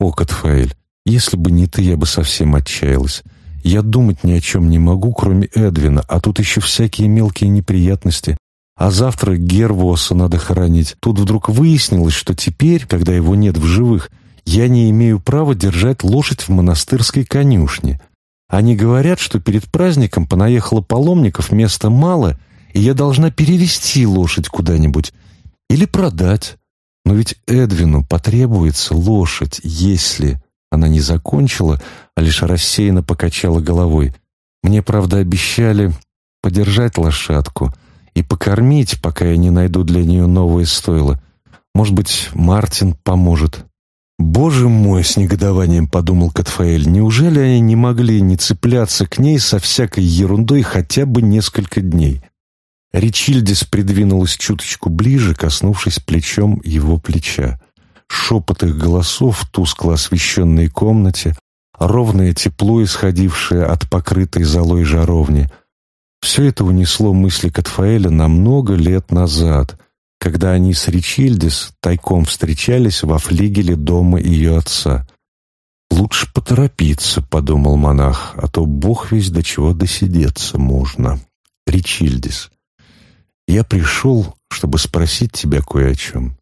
Speaker 1: О, Катфаэль, если бы не ты, я бы совсем отчаялась. Я думать ни о чем не могу, кроме Эдвина, а тут еще всякие мелкие неприятности. А завтра Гервоса надо хоронить. Тут вдруг выяснилось, что теперь, когда его нет в живых, я не имею права держать лошадь в монастырской конюшне. Они говорят, что перед праздником понаехало паломников, места мало, и я должна перевести лошадь куда-нибудь или продать. Но ведь Эдвину потребуется лошадь, если... Она не закончила, а лишь рассеянно покачала головой. Мне, правда, обещали подержать лошадку и покормить, пока я не найду для нее новое стойло. Может быть, Мартин поможет. «Боже мой!» — с негодованием подумал Катфаэль. «Неужели они не могли не цепляться к ней со всякой ерундой хотя бы несколько дней?» Ричильдис придвинулась чуточку ближе, коснувшись плечом его плеча шепот их голосов в тускло освещенной комнате, ровное тепло, исходившее от покрытой золой жаровни. Все это унесло мысли Катфаэля на много лет назад, когда они с Ричильдис тайком встречались во флигеле дома ее отца. «Лучше поторопиться», — подумал монах, «а то бог весь до чего досидеться можно». Ричильдис, я пришел, чтобы спросить тебя кое о чем.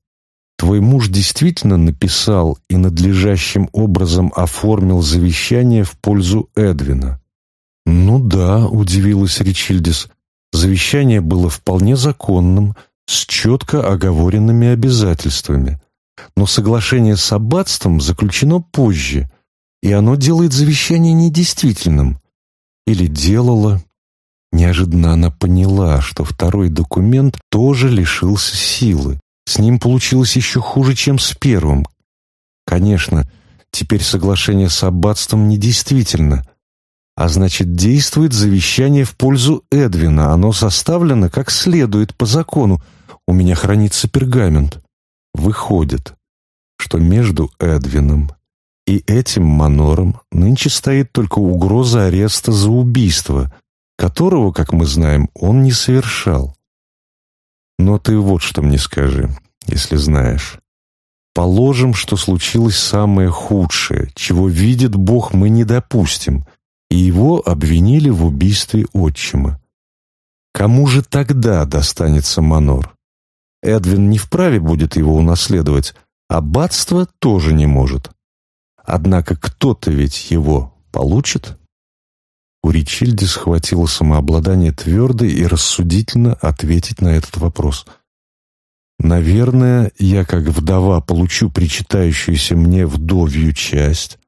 Speaker 1: Твой муж действительно написал и надлежащим образом оформил завещание в пользу Эдвина. Ну да, удивилась Ричильдис. Завещание было вполне законным, с четко оговоренными обязательствами. Но соглашение с аббатством заключено позже, и оно делает завещание недействительным. Или делало. Неожиданно она поняла, что второй документ тоже лишился силы. С ним получилось еще хуже, чем с первым. Конечно, теперь соглашение с аббатством недействительно. А значит, действует завещание в пользу Эдвина. Оно составлено как следует по закону. У меня хранится пергамент. Выходит, что между Эдвином и этим манором нынче стоит только угроза ареста за убийство, которого, как мы знаем, он не совершал. Но ты вот что мне скажи, если знаешь. Положим, что случилось самое худшее, чего видит Бог мы не допустим, и его обвинили в убийстве отчима. Кому же тогда достанется манор? Эдвин не вправе будет его унаследовать, а батство тоже не может. Однако кто-то ведь его получит? Уричильде схватило самообладание твердо и рассудительно ответить на этот вопрос. «Наверное, я как вдова получу причитающуюся мне вдовью часть,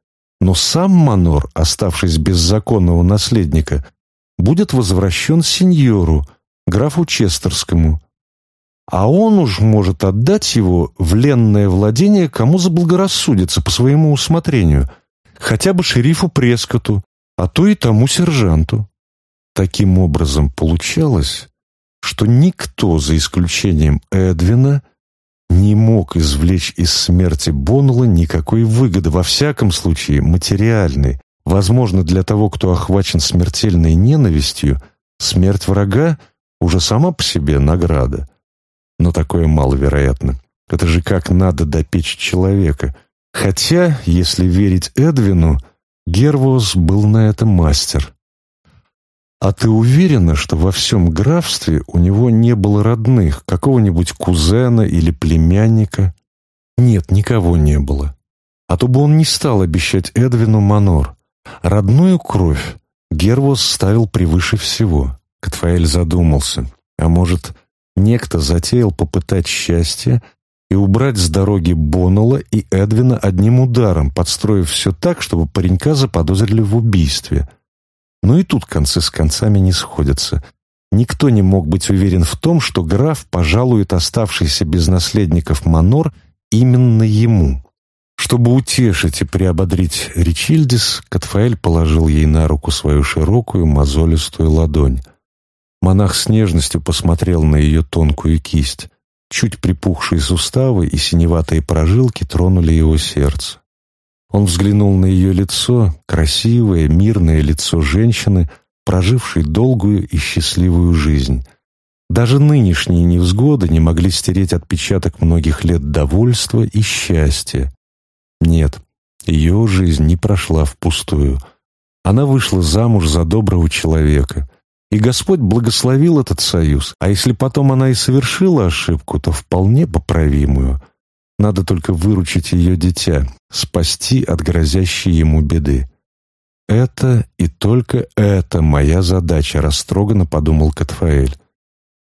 Speaker 1: но сам Манор, оставшись без законного наследника, будет возвращен сеньору, графу Честерскому, а он уж может отдать его в ленное владение кому заблагорассудится по своему усмотрению, хотя бы шерифу Прескоту, а то и тому сержанту. Таким образом, получалось, что никто, за исключением Эдвина, не мог извлечь из смерти Боннелла никакой выгоды, во всяком случае материальной. Возможно, для того, кто охвачен смертельной ненавистью, смерть врага уже сама по себе награда. Но такое маловероятно. Это же как надо допечь человека. Хотя, если верить Эдвину, Гервоз был на этом мастер. «А ты уверена, что во всем графстве у него не было родных, какого-нибудь кузена или племянника?» «Нет, никого не было. А то бы он не стал обещать Эдвину Манор. Родную кровь Гервоз ставил превыше всего». Катфаэль задумался. «А может, некто затеял попытать счастье и убрать с дороги Боннелла и Эдвина одним ударом, подстроив все так, чтобы паренька заподозрили в убийстве. Но и тут концы с концами не сходятся. Никто не мог быть уверен в том, что граф пожалует оставшийся без наследников Манор именно ему. Чтобы утешить и приободрить Ричильдис, Катфаэль положил ей на руку свою широкую мозолистую ладонь. Монах с нежностью посмотрел на ее тонкую кисть. Чуть припухшие суставы и синеватые прожилки тронули его сердце. Он взглянул на ее лицо, красивое, мирное лицо женщины, прожившей долгую и счастливую жизнь. Даже нынешние невзгоды не могли стереть отпечаток многих лет довольства и счастья. Нет, ее жизнь не прошла впустую. Она вышла замуж за доброго человека — и Господь благословил этот союз, а если потом она и совершила ошибку, то вполне поправимую. Надо только выручить ее дитя, спасти от грозящей ему беды. «Это и только это моя задача», — растроганно подумал Катфаэль.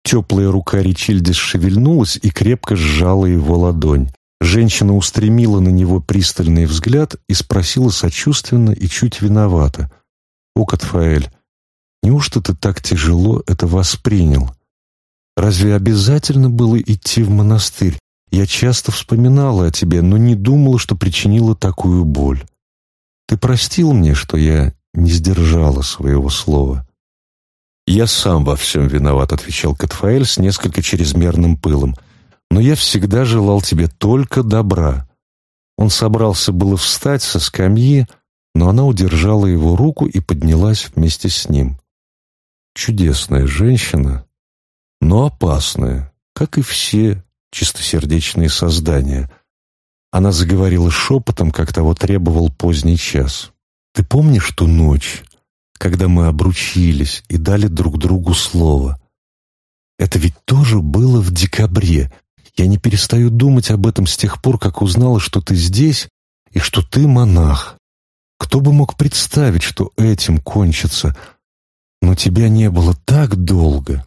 Speaker 1: Теплая рука Ричильдис шевельнулась и крепко сжала его ладонь. Женщина устремила на него пристальный взгляд и спросила сочувственно и чуть виновато. «О, Катфаэль, Неужто ты так тяжело это воспринял? Разве обязательно было идти в монастырь? Я часто вспоминала о тебе, но не думала, что причинила такую боль. Ты простил мне, что я не сдержала своего слова. «Я сам во всем виноват», — отвечал Катфаэль с несколько чрезмерным пылом. «Но я всегда желал тебе только добра». Он собрался было встать со скамьи, но она удержала его руку и поднялась вместе с ним чудесная женщина, но опасная, как и все чистосердечные создания. Она заговорила шепотом, как того требовал поздний час. «Ты помнишь ту ночь, когда мы обручились и дали друг другу слово? Это ведь тоже было в декабре. Я не перестаю думать об этом с тех пор, как узнала, что ты здесь и что ты монах. Кто бы мог представить, что этим кончится?» но тебя не было так долго.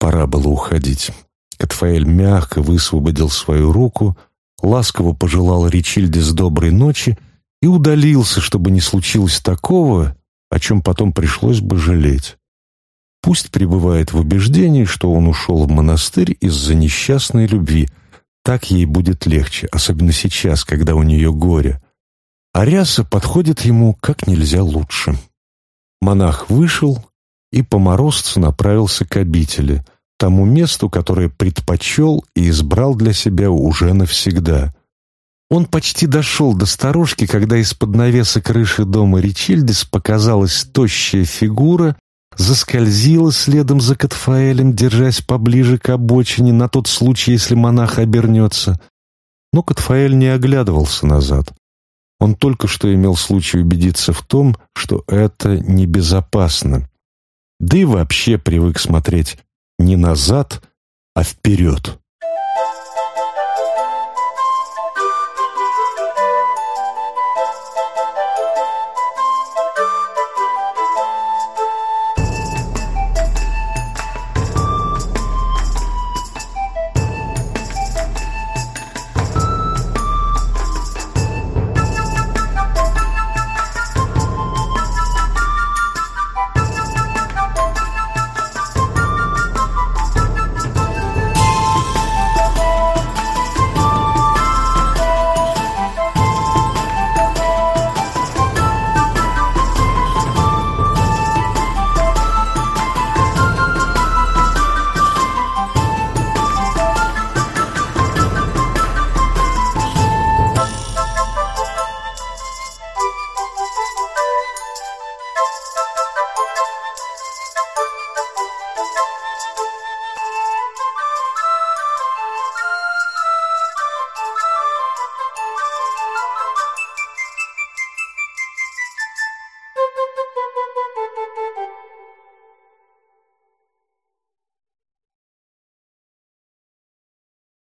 Speaker 1: Пора было уходить. Катфаэль мягко высвободил свою руку, ласково пожелал Ричильдис доброй ночи и удалился, чтобы не случилось такого, о чем потом пришлось бы жалеть. Пусть пребывает в убеждении, что он ушел в монастырь из-за несчастной любви. Так ей будет легче, особенно сейчас, когда у нее горе. Ариаса подходит ему как нельзя лучше. Монах вышел и по морозцу направился к обители, тому месту, которое предпочел и избрал для себя уже навсегда. Он почти дошел до сторожки, когда из-под навеса крыши дома Ричильдис показалась тощая фигура, заскользила следом за Катфаэлем, держась поближе к обочине на тот случай, если монах обернется. Но Катфаэль не оглядывался назад. Он только что имел случай убедиться в том, что это небезопасно. Да и вообще привык смотреть не назад, а вперед.